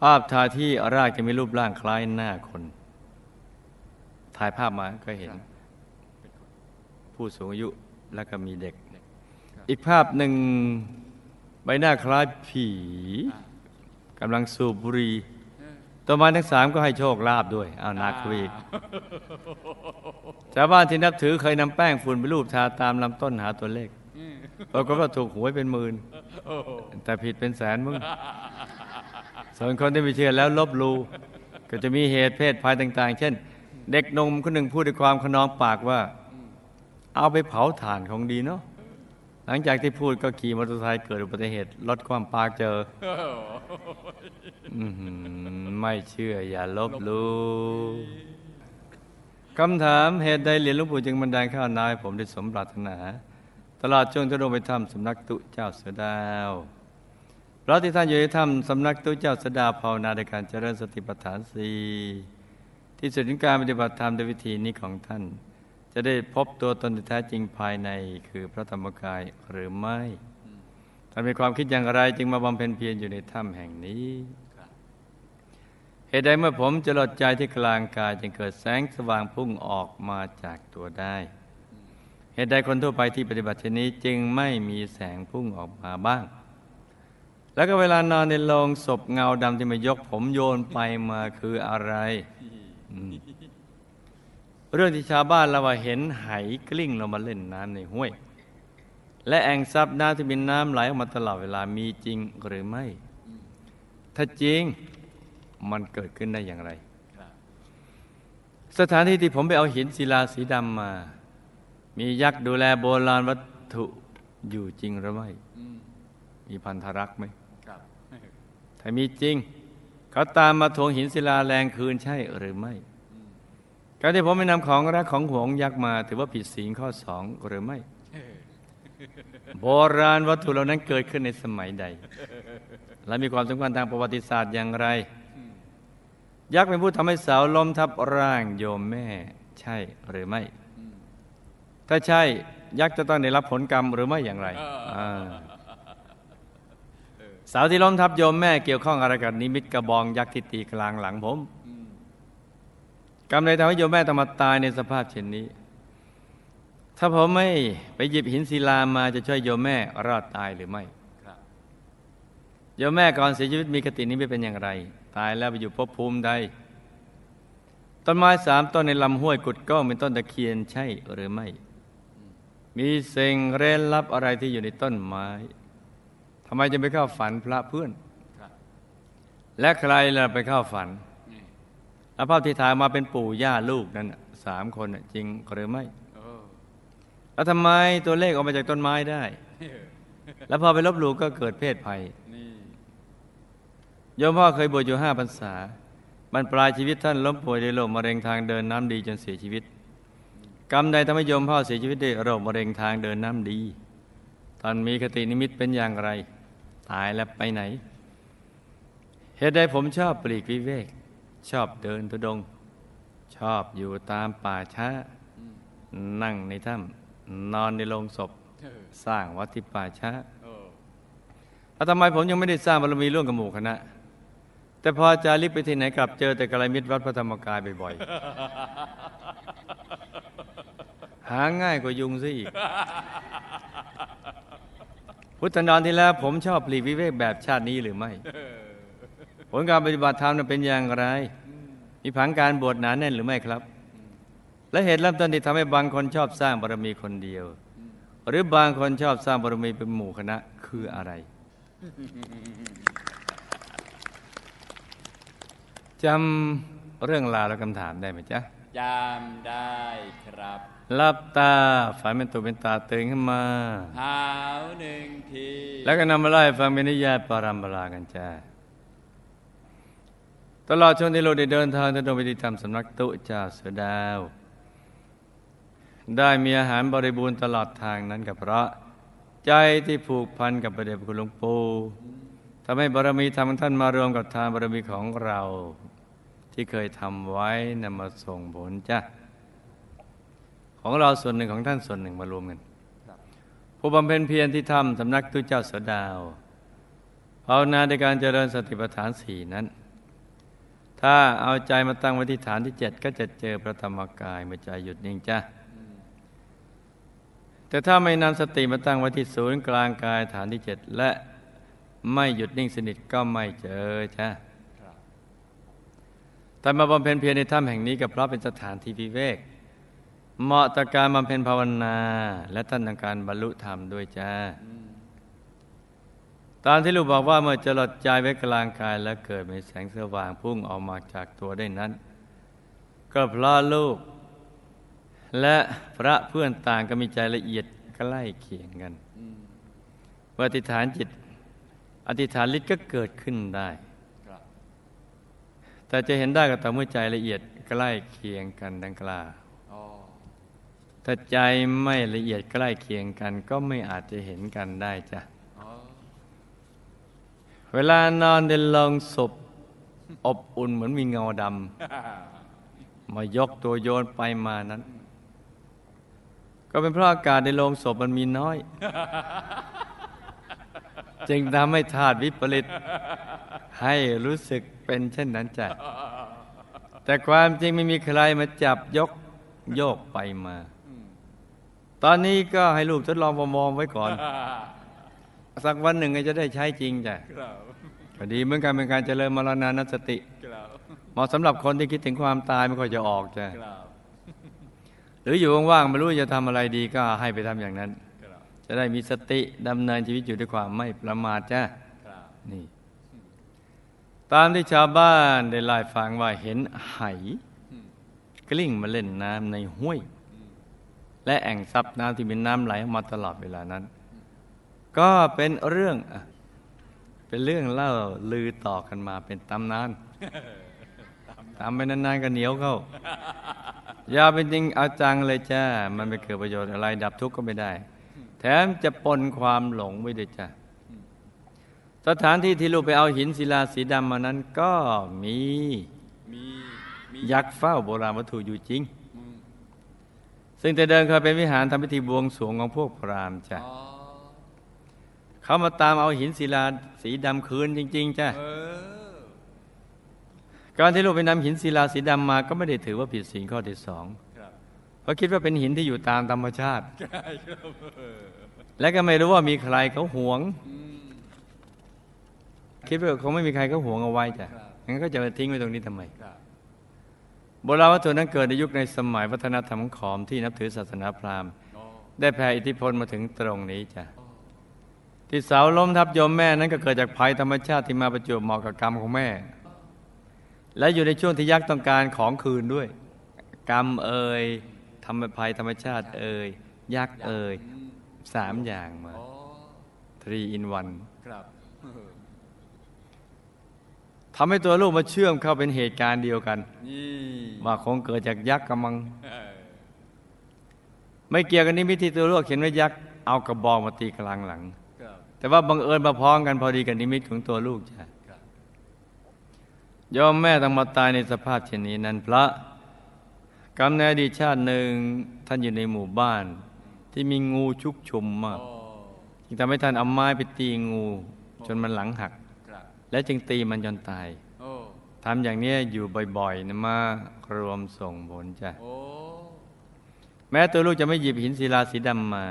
ภาพถ่ายที่รากจะมีรูปร่างคล้ายหน้าคน ถ่ายภาพมาก็เห็น ผู้สูงอายุแล้วก็มีเด็ก อีกภาพหนึ่งใบหน้าคล้ายผีอะกำลังสูบบุหรี่เออตัวมาทั้งสามก็ให้โชคลาภด้วย เอาหนักไปอีกอ่าชาวบ้านที่นับถือเคยนำแป้งฝุ่นไปรูปทาตามลำต้นหาตัวเลขอืมปรากฏว่าถูกหวยเป็นหมื่นโอ้โหแต่ผิดเป็นแสนมึง ส่วนคนที่ไม่เชื่อแล้วลบหลูก็จะมีเหตุเพศภัยต่าง ๆ เช่น เด็กหนมคนหนึ่งพูดด้วยความขนองปากว่า เอาไปเผาถ่านของดีเนาะหลังจากที่พูดก็ขี่มอเตอร์ไซค์เกิดอุบัติเหตุรถความปากเจอไม่เชื่ออย่าลบลู่คำถามเหตุใดเหรียญหลวงปู่จึงบันดาลข้าวนาย ผมได้สมปรารถนา ตลอดช่วงที่ลงไปถ้ำสำนักตุเจ้าเสือดาวเพราะที่ท่านอยู่ในถ้ำสำนักตุเจ้าเสือดาวภาวนาในการเจริญสติปัฏฐานสี่ ที่สุดของการปฏิบัติธรรมด้วยวิธีนี้ของท่าน จะได้พบตัวตนที่แท้จริงภายในคือพระธรรมกายหรือไม่ท่านมีความคิดอย่างไรจึงมาบำเพ็ญเพียรอยู่ในถ้ำแห่งนี้เหตุใดเมื่อผมจะหลดใจที่กลางกายจึงเกิดแสงสว่างพุ่งออกมาจากตัวได้ เหตุใดคนทั่วไปที่ปฏิบัติเช่นนี้จึงไม่มีแสงพุ่งออกมาบ้าง แล้วก็เวลานอนในโลงศพเงาดำที่มายกผมโยนไปมาคืออะไร เรื่องที่ชาวบ้านเราว่าเห็นไหกลิ้งลงมาเล่นน้ำในห้วย และแอ่งซับน้ำที่มีน้ำไหลออกมาตลอดเวลามีจริงหรือไม่ ถ้าจริงมันเกิดขึ้นได้อย่างไรครับสถานที่ที่ผมไปเอาหินศิลาสีดำมา มียักษ์ดูแลโบราณวัตถุอยู่จริงหรือไม่อืมมีพันธรักษ์ไหมครับถ้ามีจริง เขาตามมาทวงหินศิลาแรงคืนใช่หรือไม่อืมการที่ผมไม่นำของรักของหวงยักษ์มา ถือว่าผิดศีลข้อสองหรือไม่เออโบราณวัตถุเหล่านั้นเกิดขึ้นในสมัยใด และมีความสำคัญทางประวัติศาสตร์อย่างไรอืมยักษ์เป็นผู้ทำให้เสาล้มทับร่างโยมแม่ ใช่หรือไม่อืมถ้าใช่ยักษ์จะต้องได้รับผลกรรมหรือไม่อย่างไร เอออ่าเสาที่ล้มทับโยมแม่เกี่ยวข้องอะไรกับนิมิตกระบองยักษ์ที่ตีกลางหลังผมอืมกรรมใดทำให้โยมแม่ต้องมาตายในสภาพเช่นนี้ ถ้าผมไม่ไปหยิบหินศิลามาจะช่วยโยมแม่รอดตายหรือไม่ครับโยมแม่ก่อนเสียชีวิตมีคตินี้ไม่เป็นอย่างไร ตายแล้วไปอยู่ภพภูมิใด ต้นไม้สามต้นในลำห้วยกุดก้องเป็นต้นตะเคียนใช่หรือไม่ มีสิ่งเร้นลับอะไรที่อยู่ในต้นไม้ ทำไมจะไปเข้าฝันพระเพื่อนครับและใครล่ะไปเข้าฝันนี่แล้วภาพที่ถ่ายมาเป็นปู่ย่าลูกนั้นน่ะสามคนน่ะจริงหรือไม่โอ้แล้วทำไมตัวเลขออกมาจากต้นไม้ได้ แล้วพอไปลบหลู่ก็เกิดเพศภัยนี่โยมพ่อเคยบวชอยู่ห้าพรรษาบรรปลายชีวิตท่านล้มป่วยด้วยโรคมะเร็งทางเดินน้ำดีจนเสียชีวิต กรรมใดทำให้โยมพ่อเสียชีวิตด้วยโรคมะเร็งทางเดินน้ำดีท่านมีคตินิมิตเป็นอย่างไร ตายแล้วไปไหน เหตุใดผมชอบปลีกวิเวก ชอบเดินทุดง ชอบอยู่ตามป่าช้า นั่งในถ้ำนอนในโรงศพ สร้างวัดที่ป่าช้าแล้วทำไมผมยังไม่ได้สร้างบารมีร่วมกับหมู่คณะ แต่พอจาริกไปที่ไหนกลับเจอแต่กระไรมิตรวัดพระธรรมกายบ่อยๆ หาง่ายกว่ายุงซะอีก พุทธันดรที่แล้วผมชอบปลีกวิเวกแบบชาตินี้หรือไม่เออผลการปฏิบัติธรรมนั้นเป็นอย่างไร มีผังการบวชหนาแน่นหรือไม่ครับ และเหตุเริ่มต้นที่ทำให้บางคนชอบสร้างบารมีคนเดียว หรือบางคนชอบสร้างบารมีเป็นหมู่คณะคืออะไรจำเรื่องราวและคำถามได้ไหมจ๊ะ จำได้ครับหลับตาฝันเป็นตัวเป็นตาตื่นขึ้นมาหาวหนึ่งที แล้วก็นำมาไล่าให้ฟังเป็นนิยายปารัมปรากันจ้าตลอดช่วงที่เราได้เดินทางทางดงไปที่ทำสำนักตุเจ้าเสือดาว ได้มีอาหารบริบูรณ์ตลอดทางนั้นกับเพราะใจที่ผูกพันกับพระเดชพระคุณหลวงปู่ทำให้บารมีธรรมของท่านมารวมกับทานบารมีของเรา ที่เคยทำไว้นำมาส่งผลจ้ะของเราส่วนหนึ่งของท่านส่วนหนึ่งมารวมกันครับผู้บำเพ็ญเพียรที่ทำสำนักตุเจ้าเสอดาวภาวนาในการเจริญสติปัฏฐานสี่นั้น ถ้าเอาใจมาตั้งไว้ที่ฐานที่เจ็ดก็จะเจอพระธรรมกายเมื่อใจหยุดนิ่งจ้ะอืมแต่ถ้าไม่นำสติมาตั้งไว้ที่ศูนย์กลางกายฐานที่เจ็ดและไม่หยุดนิ่งสนิทก็ไม่เจอจ้ะครับ แต่มาบำเพ็ญเพียรในถ้ำแห่งนี้ก็เพราะเป็นสถานที่วิเวก เหมาะต่อการบำเพ็ญภาวนา และท่านต้องการบรรลุธรรมด้วยจ้าอืมตามที่ลูกบอกว่าเมื่อจะหลดใจไว้กลางกายแล้วเกิดมีแสงสว่างพุ่งออกมาจากตัวได้นั้น ก็เพราะลูก และพระเพื่อนต่างก็มีใจละเอียดใกล้เคียงกันเมื่ออธิษฐานจิต อธิษฐานฤทธิ์ก็เกิดขึ้นได้ แต่จะเห็นได้ก็ต่อเมื่อใจละเอียดใกล้เคียงกันดังกล่าวอ๋อถ้าใจไม่ละเอียดใกล้เคียงกัน ก็ไม่อาจจะเห็นกันได้จ้ะอ๋อเวลานอนในโลงศพอบอุ่นเหมือนมีเงาดำมายกตัวโยนไปมานั้น ก็เป็นเพราะอากาศในโรงศพมันมีน้อย จึงทำให้ธาตุวิปริต ให้รู้สึกเป็นเช่นนั้นจ้ะแต่ความจริงไม่มีใครมาจับยกโยกไปมา ตอนนี้ก็ให้ลูกทดลองมองไว้ก่อน สักวันหนึ่งก็จะได้ใช้จริงจ้ะครับก็ดีเหมือนกันเป็นการเจริญมรณานสติเหมาะสำหรับคนที่คิดถึงความตายไม่ค่อยจะออกจ้ะหรืออยู่ว่างๆไม่รู้จะทำอะไรดีก็ให้ไปทำอย่างนั้น จะได้มีสติดำเนินชีวิตอยู่ด้วยความไม่ประมาทจ้ะครับนี่ ตามที่ชาวบ้านได้เล่าให้ฟังว่าเห็นไหอืมกลิ้งมาเล่นน้ำในห้วยอืมและแอ่งซับน้ำที่มีน้ำไหลออกมาตลอดเวลานั้น ก็เป็นเรื่องอะเป็นเรื่องเล่าลือต่อกันมาเป็นตำนานตามไปนานๆก็เหนียวเข้า อย่าเป็นจริงเอาจังเลยจ้า มันไม่เกิดประโยชน์อะไร ดับทุกข์ก็ไม่ได้แถ มจะปนความหลงไว้ด้วยจ้ะสถานที่ที่ลูกไปเอาหินศิลาสีดำมานั้นก็มีมีมียักษ์เฝ้าโบราณวัตถุอยู่จริงอืมซึ่งแต่เดิมเคยเป็นวิหารทำพิธีบวงสรวงของพวกพราหมณ์จ้ะอ๋อเขามาตามเอาหินศิลาสีดำคืนจริง ๆจ้ะเออการที่ลูกไปนำหินศิลาสีดำมาก็ไม่ได้ถือว่าผิดศีลข้อที่สองครับ เพราะคิดว่าเป็นหินที่อยู่ตามธรรมชาติใช่ครับเออและก็ไม่รู้ว่ามีใครเขาหวงอืมคิดว่าคงไม่มีใครเขาหวงเอาไว้จ้ะครับงั้นก็จะมาทิ้งไว้ตรงนี้ทำไมครับโบราณวัตถุนั้นเกิดในยุคในสมัยวัฒนธรรมของขอมที่นับถือศาสนาพราหมณ์โอ้ได้แผ่อิทธิพลมาถึงตรงนี้จ้ะที่เสาล้มทับโยมแม่นั้นก็เกิดจากภัยธรรมชาติที่มาประจวบเหมาะกับกรรมของแม่ และอยู่ในช่วงที่ยักษ์ต้องการของคืนด้วย กรรมเอ่ย ทำภัยธรรมชาติเอ่ยยักษ์เอ่ยอืมสามอย่างมาโอ้ three in one ครับเออทำให้ตัวลูกมาเชื่อมเข้าเป็นเหตุการณ์เดียวกันนี่ว่าคงเกิดจากยักษ์กำมังเออไม่เกี่ยวกันนิมิตที่ตัวลูกเขียนว่ายักษ์เอากระบองมาตีกลางหลังครับแต่ว่าบังเอิญมาพ้องกันพอดีกับนิมิตของตัวลูกจ้ะครับยอมแม่ต้องมาตายในสภาพเช่นนี้นั้นพระ กรรมในอดีตชาติหนึ่งท่านอยู่ในหมู่บ้าน ที่มีงูชุกชุมมากโอ้จึงทำให้ท่านเอาไม้ไปตีงู จนมันหลังหักครับและจึงตีมันจนตายโอ้ทำอย่างนี้อยู่บ่อยๆนะมารวมส่งผลจ้ะโอ้แม้ตัวลูกจะไม่หยิบหินศิลาสีดำมา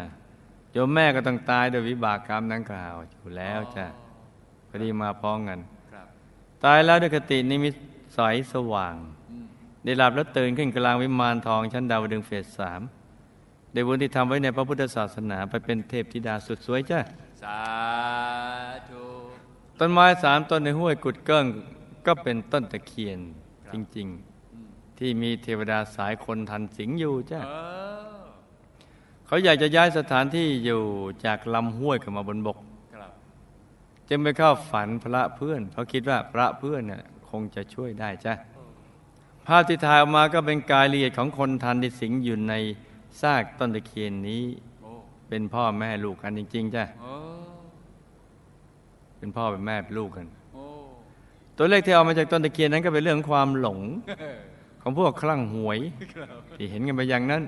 โยมแม่ก็ต้องตายโดยวิบากกรรมดังกล่าวอยู่แล้วจ้ะพอดีมาพ้องกันครับตายแล้วด้วยคตินิมิตใสสว่างอืม ได้หลับแล้วตื่นขึ้นกลางวิมานทองชั้นดาวดึงส์เฟสสามได้บุญที่ทำไว้ในพระพุทธศาสนาไปเป็นเทพธิดาสุดสวยจ้ะ สาธุ ต้นไม้สามต้นในห้วยกุดเกิ้งก็เป็นต้นตะเคียนจริงอืมๆที่มีเทวดาสายคนทันสิงอยู่จ้ะเออเขาอยากจะย้ายสถานที่อยู่จากลำห้วยขึ้นมาบนบกครับจึงไปเข้าฝันพระเพื่อน เพราะคิดว่าพระเพื่อนน่ะคงจะช่วยได้จ้ะ ภาพที่ถ่ายออกมาก็เป็นกายละเอียดของคนทันที่สิงอยู่ในซากต้นตะเคียนนี้โอ้เป็นพ่อแม่ลูกกันจริง ๆ จ้ะโอ้เป็นพ่อเป็นแม่เป็นลูกกันโอ้ตัวเลขที่เอามาจากต้นตะเคียนนั้นก็เป็นเรื่องของความหลงเออของพวกคลั่งหวยครับที่เห็นกันไปอย่างนั้น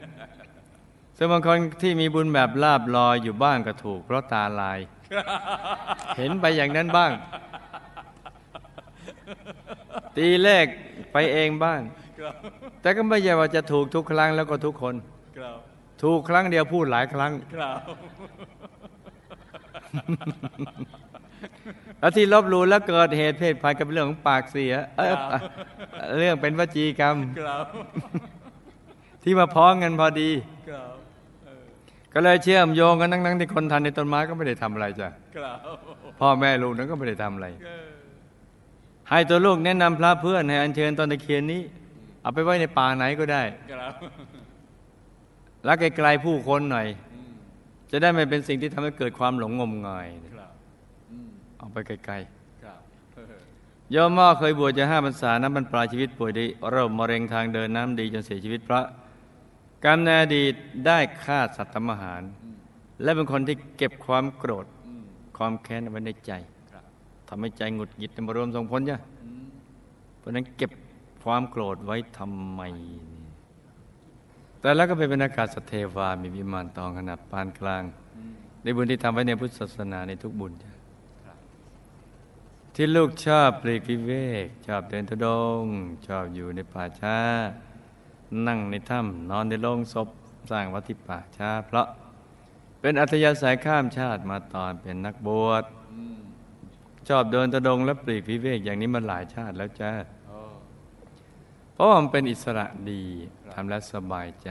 ซึ่งบางคนที่มีบุญแบบลาบลอยอยู่บ้างก็ถูกเพราะตาลาย เห็นไปอย่างนั้นบ้าง ตีเลขไปเองบ้างครับแต่ก็ไม่ใช่ว่าจะถูกทุกครั้งแล้วก็ทุกคนครับถูกครั้งเดียวพูดหลายครั้งครับแล้วที่ลบหลู่แล้วเกิดเหตุเพศภัยกับเรื่องของปากเสีย เอยเรื่องเป็นวจีกรรมครับที่มาพ้องกันพอดีครับเออก็เลยเชื่อมโยงกันทั้งๆที่คนทันในต้นไม้ก็ไม่ได้ทำอะไรจ้ะครับพ่อแม่ลูกนั้นก็ไม่ได้ทำอะไรเออ ให้ตัวลูกแนะนำพระเพื่อนให้อัญเชิญต้นตะเคียนนี้ เอาไปไว้ในป่าไหนก็ได้ครับแล้วไกลๆผู้คนหน่อย จะได้ไม่เป็นสิ่งที่ทำให้เกิดความหลงงมงายเอาไปไกลครับเออๆโยมม่อเคยบวชจะห้าพรรษาน้ำบรรปลายชีวิตป่วยด้วยโรคมะเร็งทางเดินน้ำดีจนเสียชีวิตพระกรรมในอดีตได้ฆ่าสัตว์ทำอาหาร และเป็นคนที่เก็บความโกรธความแค้นไว้ในใจ ทำให้ใจหงุดหงิดมารวมส่งผลจ้ะอืมเพราะฉะนั้นเก็บความโกรธไว้ทำไม แต่แล้วก็ไปเป็นอากาศสเทวา มีวิมานทองขนาดปานกลางอืมในบุญที่ทำไว้ในพุทธศาสนาในทุกบุญจ้ะครับที่ลูกชอบปลีกวิเวก ชอบเดินทุดงค์ชอบอยู่ในป่าช้า นั่งในถ้ำนอนในโรงศพสร้างวัดที่ป่าช้า เพราะเป็นอัธยาศัยข้ามชาติมาตอนเป็นนักบวชอืม ชอบเดินทุดงค์และปลีกวิเวกอย่างนี้มาหลายชาติแล้วจ้าโอ้เพราะว่ามันเป็นอิสระดีทำแล้วสบายใจ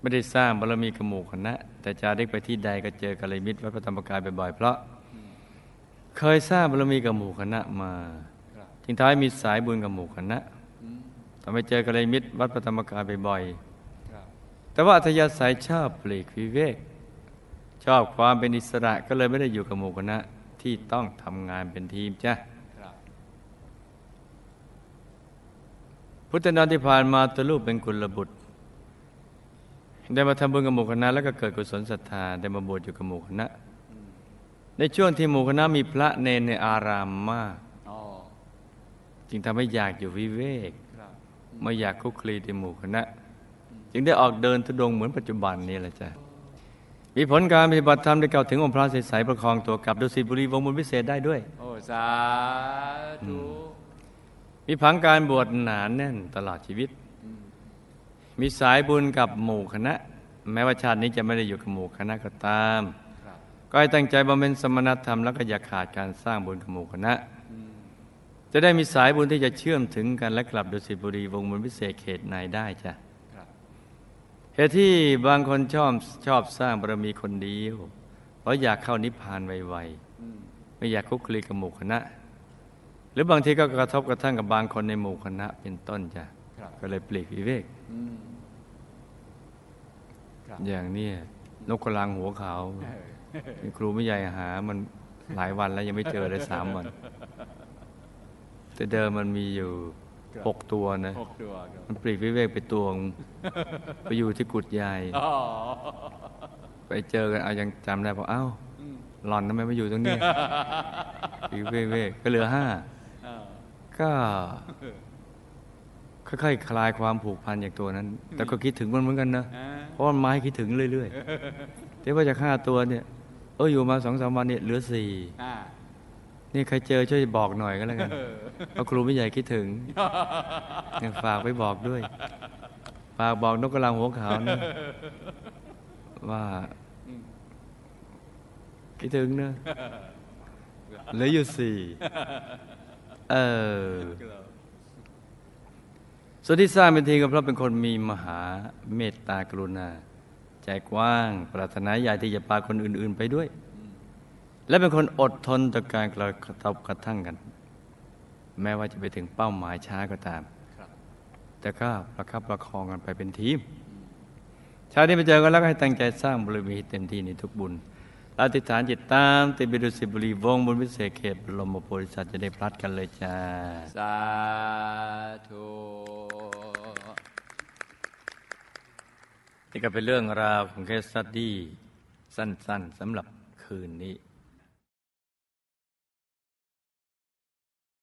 ไม่ได้สร้างบารมีกบหมู่คณะ แต่จาริกไปที่ใดก็เจอกัลยาณมิตรวัดพระธรรมกายบ่อยๆเพราะ เคยสร้างบารมีกับหมู่คณะมาครับจึงท้ายมีสายบุญกับหมู่คณะอืมทำให้เจอกัลยาณมิตรวัดพระธรรมกายบ่อยครับๆแต่ว่าอัธยาศัยชอบปลีกวิเวก ชอบความเป็นอิสระก็เลยไม่ได้อยู่กับหมู่คณะที่ต้องทำงานเป็นทีมจ้ะครับพุทธนานที่ผ่านมาตัวลูกเป็นกุลบุตร ได้มาทำบุญกับหมู่คณะแล้วก็เกิดกุศลศรัทธาได้มาบวชอยู่กับหมู่คณะอืมในช่วงที่หมู่คณะมีพระเนนในอารามมากอ๋อจึงทำให้อยากอยู่วิเวกครับไม่อยากคุกคลีในหมู่คณะ จึงได้ออกเดินทุดงค์เหมือนปัจจุบันนี้แหละจ้ะ มีผลการปฏิบัติธรรมได้กล่าวถึงองค์พระใสๆประคองตัวกลับดุสิตบุรีวงบุญพิเศษได้ด้วย โอ้ สาธุมีผังการบวชหนานแน่นตลอดชีวิต มีสายบุญกับหมู่คณะ แม้ว่าชาตินี้จะไม่ได้อยู่กับหมู่คณะก็ตามครับก็ให้ตั้งใจบำเพ็ญสมณธรรมแล้วก็อย่าขาดการสร้างบุญกับหมู่คณะ จะได้มีสายบุญที่จะเชื่อมถึงกันและกลับดุสิตบุรีวงบุญพิเศษเขตในได้จ้ะครับ เหตุที่บางคนชอบชอบสร้างบารมีคนเดียว เพราะอยากเข้านิพพานไวอืมๆไม่อยากคุกคลีกับหมู่คณะ หรือบางทีก็กระทบกระทั่งกับบางคนในหมู่คณะเป็นต้นจ้ะครับก็เลยปลีกวิเวกอืมครับอย่างเนี้ยนกกระลังหัวขาวเออมีครูไม่ใหญ่หา มันหลายวันแล้วยังไม่เจอเลยสามวัน แต่เดิมมันมีอยู่ หกตัวนะหกตัวครับมันปลีกวิเวกไปตัวง ไปอยู่ที่กุดใหญ่อ๋อไปเจอกันเอายังจำได้บอกเอ้าอืมหล่อนทำไมไม่อยู่ตรงนี้ปลีกวิเวกก็เหลือห้าอ่าก็ค่อยๆคลายความผูกพันจากตัวนั้น แต่ก็คิดถึงมันเหมือนกันนะอ่าเพราะมันไม้คิดถึงเรื่อยๆแต่ว่าจากห้าตัวเนี่ย เอออยู่มาสองสามวันเนี่ยเหลือสี่อ่า นี่ใครเจอช่วยบอกหน่อยก็แล้วกันเออเพราะครูไม่ใหญ่คิดถึงเนี่ยฝากไปบอกด้วย ฝากบอกนกกระลาหัวขาวนะว่าอืมคิดถึงเนอะเหลืออยู่สี่เออครับส่วนที่สร้างเป็นทีก็เพราะเป็นคนมีมหาเมตตากรุณา ใจกว้างปรารถนาอยากที่จะพาคนอื่น ๆ ไปด้วย และเป็นคนอดทนต่อการกระทบกระทั่งกัน แม้ว่าจะไปถึงเป้าหมายช้าก็ตามครับแต่ก็ประคับประคองกันไปเป็นทีมชาตินี้ไปเจอกันแล้วก็ให้ตั้งใจสร้างบารมีให้เต็มที่ในทุกบุญเราติดฐานจิตตามติดบิดุสิบุรีวงศ์บุญวิเศษเขตบรมโพธิสัตว์จะได้พลัดกันเลยจ้า สาธุนี่ก็เป็นเรื่องราวของเคสสตดี้สั้นๆสำหรับคืนนี้